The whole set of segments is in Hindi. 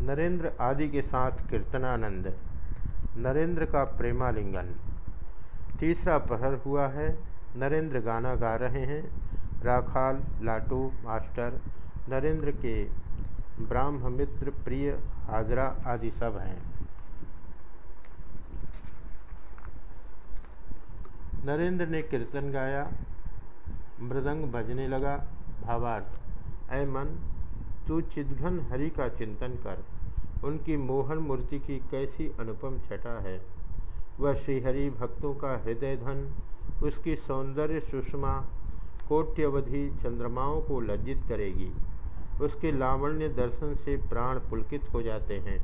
नरेंद्र आदि के साथ कीर्तनानंद, नरेंद्र का प्रेमालिंगन। तीसरा प्रहर हुआ है, नरेंद्र गाना गा रहे हैं। राखाल, लाटू, मास्टर, नरेंद्र के ब्राह्म मित्र प्रिय हाजरा आदि सब हैं। नरेंद्र ने कीर्तन गाया, मृदंग बजने लगा, भावार्थ, ऐ मन तू चिदघन हरि का चिंतन कर। उनकी मोहन मूर्ति की कैसी अनुपम छटा है। वह श्रीहरि भक्तों का हृदय धन, उसकी सौंदर्य सुषमा, कोट्यवधि चंद्रमाओं को लज्जित करेगी। उसके लावण्य दर्शन से प्राण पुलकित हो जाते हैं।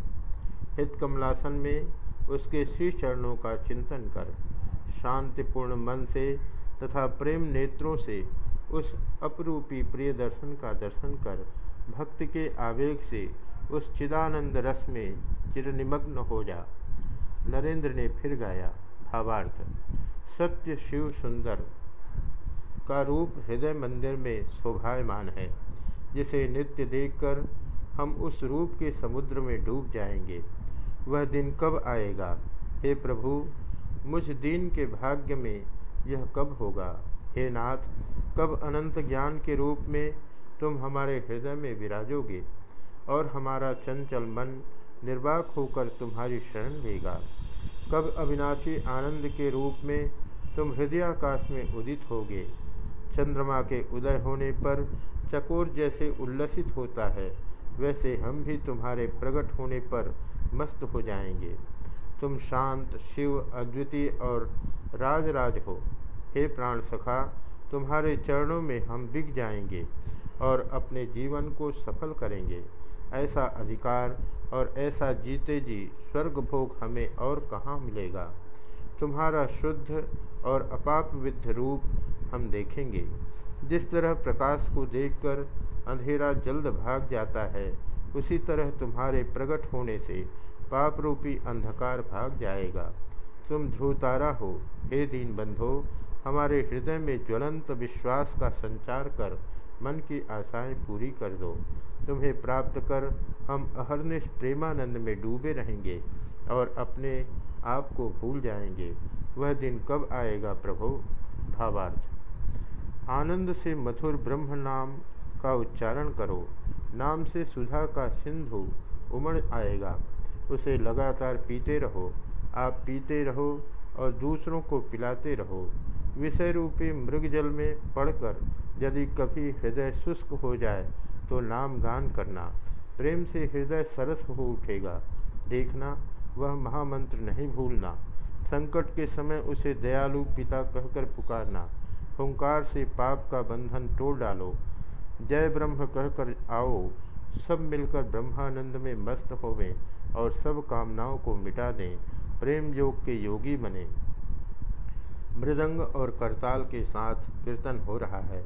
हित कमलासन में उसके श्री चरणों का चिंतन कर। शांतिपूर्ण मन से तथा प्रेम नेत्रों से उस अपरूपी प्रिय दर्शन का दर्शन कर। भक्त के आवेग से उस चिदानंद रस में चिरनिमग्न हो जा। नरेंद्र ने फिर गाया भावार्थ, सत्य शिव सुंदर का रूप हृदय मंदिर में शोभायमान है, जिसे नित्य देखकर हम उस रूप के समुद्र में डूब जाएँगे। वह दिन कब आएगा? हे प्रभु, मुझ दिन के भाग्य में यह कब होगा? हे नाथ, कब अनंत ज्ञान के रूप में तुम हमारे हृदय में विराजोगे और हमारा चंचल मन निर्वाक होकर तुम्हारी शरण लेगा। कब अविनाशी आनंद के रूप में तुम हृदयाकाश में उदित होगे? चंद्रमा के उदय होने पर चकोर जैसे उल्लसित होता है, वैसे हम भी तुम्हारे प्रकट होने पर मस्त हो जाएँगे। तुम शांत, शिव, अद्वितीय और राजराज राज हो। हे प्राण सखा, तुम्हारे चरणों में हम बिक जाएँगे। और अपने जीवन को सफल करेंगे। ऐसा अधिकार और ऐसा जीते जी स्वर्ग भोग हमें और कहाँ मिलेगा? तुम्हारा शुद्ध और अपाप विद्ध रूप हम देखेंगे। जिस तरह प्रकाश को देखकर अंधेरा जल्द भाग जाता है, उसी तरह तुम्हारे प्रकट होने से पाप रूपी अंधकार भाग जाएगा। तुम ध्रुवतारा हो, हे दीन बंधो हमारे हृदय में ज्वलंत विश्वास का संचार कर मन की आशाएँ पूरी कर दो। तुम्हें प्राप्त कर हम अहरनिश प्रेमानंद में डूबे रहेंगे और अपने आप को भूल जाएँगे। वह दिन कब आएगा प्रभु? भावार्थ। आनंद से मधुर ब्रह्म नाम का उच्चारण करो। नाम से सुधा का सिंधु उमड़ आएगा। उसे लगातार पीते रहो। आप पीते रहो और दूसरों को पिलाते रहो। विषय रूपी मृग जल में पढ़कर यदि कभी हृदय शुष्क हो जाए तो नाम गान करना। प्रेम से हृदय सरस हो उठेगा। देखना, वह महामंत्र नहीं भूलना। संकट के समय उसे दयालु पिता कहकर पुकारना। हुंकार से पाप का बंधन तोड़ डालो। जय ब्रह्म कहकर आओ। सब मिलकर ब्रह्मानंद में मस्त होवें और सब कामनाओं को मिटा दें। प्रेम योग के योगी बने। मृदंग और करताल के साथ कीर्तन हो रहा है।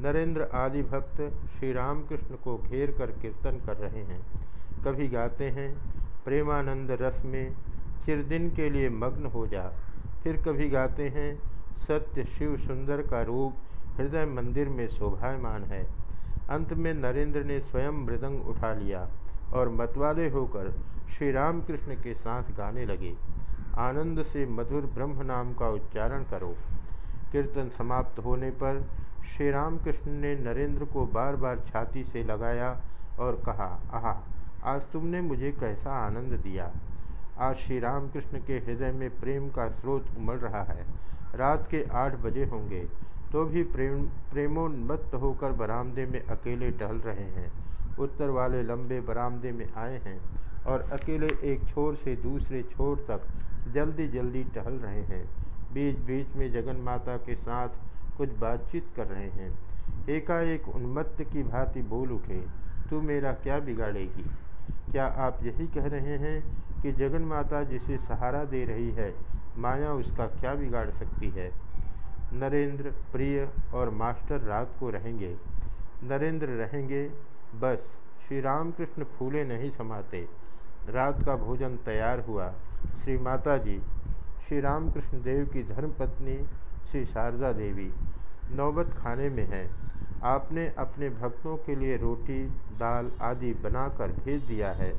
नरेंद्र आदि भक्त श्री रामकृष्ण को घेर कर कीर्तन कर रहे हैं। कभी गाते हैं, प्रेमानंद रस में चिरदिन के लिए मग्न हो जा। फिर कभी गाते हैं, सत्य शिव सुंदर का रूप हृदय मंदिर में शोभायमान है। अंत में नरेंद्र ने स्वयं मृदंग उठा लिया और मतवाले होकर श्री रामकृष्ण के साथ गाने लगे। आनंद से मधुर ब्रह्म नाम का उच्चारण करो। कीर्तन समाप्त होने पर श्री रामकृष्ण ने नरेंद्र को बार बार छाती से लगाया और कहा, आह, आज तुमने मुझे कैसा आनंद दिया? आज श्री रामकृष्ण के हृदय में प्रेम का स्रोत उमड़ रहा है। रात के आठ बजे होंगे तो भी प्रेम, प्रेमोन्मत्त होकर बरामदे में अकेले टहल रहे हैं। उत्तर वाले लंबे बरामदे में आए हैं। और अकेले एक छोर से दूसरे छोर तक जल्दी जल्दी टहल रहे हैं। बीच बीच में जगन माता के साथ कुछ बातचीत कर रहे हैं। एकाएक उन्मत्त की भांति बोल उठे, तू मेरा क्या बिगाड़ेगी? क्या आप यही कह रहे हैं कि जगन माता जिसे सहारा दे रही है, माया उसका क्या बिगाड़ सकती है? नरेंद्र, प्रिय और मास्टर रात को रहेंगे। नरेंद्र रहेंगे, बस श्री रामकृष्ण फूले नहीं समाते। रात का भोजन तैयार हुआ। श्री माता जी, श्री रामकृष्ण देव की धर्मपत्नी, श्री शारदा देवी, नौबत खाने में है। आपने अपने भक्तों के लिए रोटी, दाल आदि बनाकर भेज दिया है।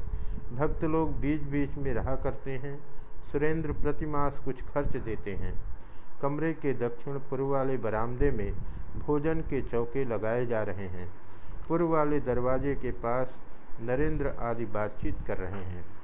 भक्त लोग बीच बीच में रहा करते हैं, सुरेंद्र प्रतिमास कुछ खर्च देते हैं। कमरे के दक्षिण पूर्व वाले बरामदे में भोजन के चौके लगाए जा रहे हैं। पूर्व वाले दरवाजे के पास नरेंद्र आदि बातचीत कर रहे हैं।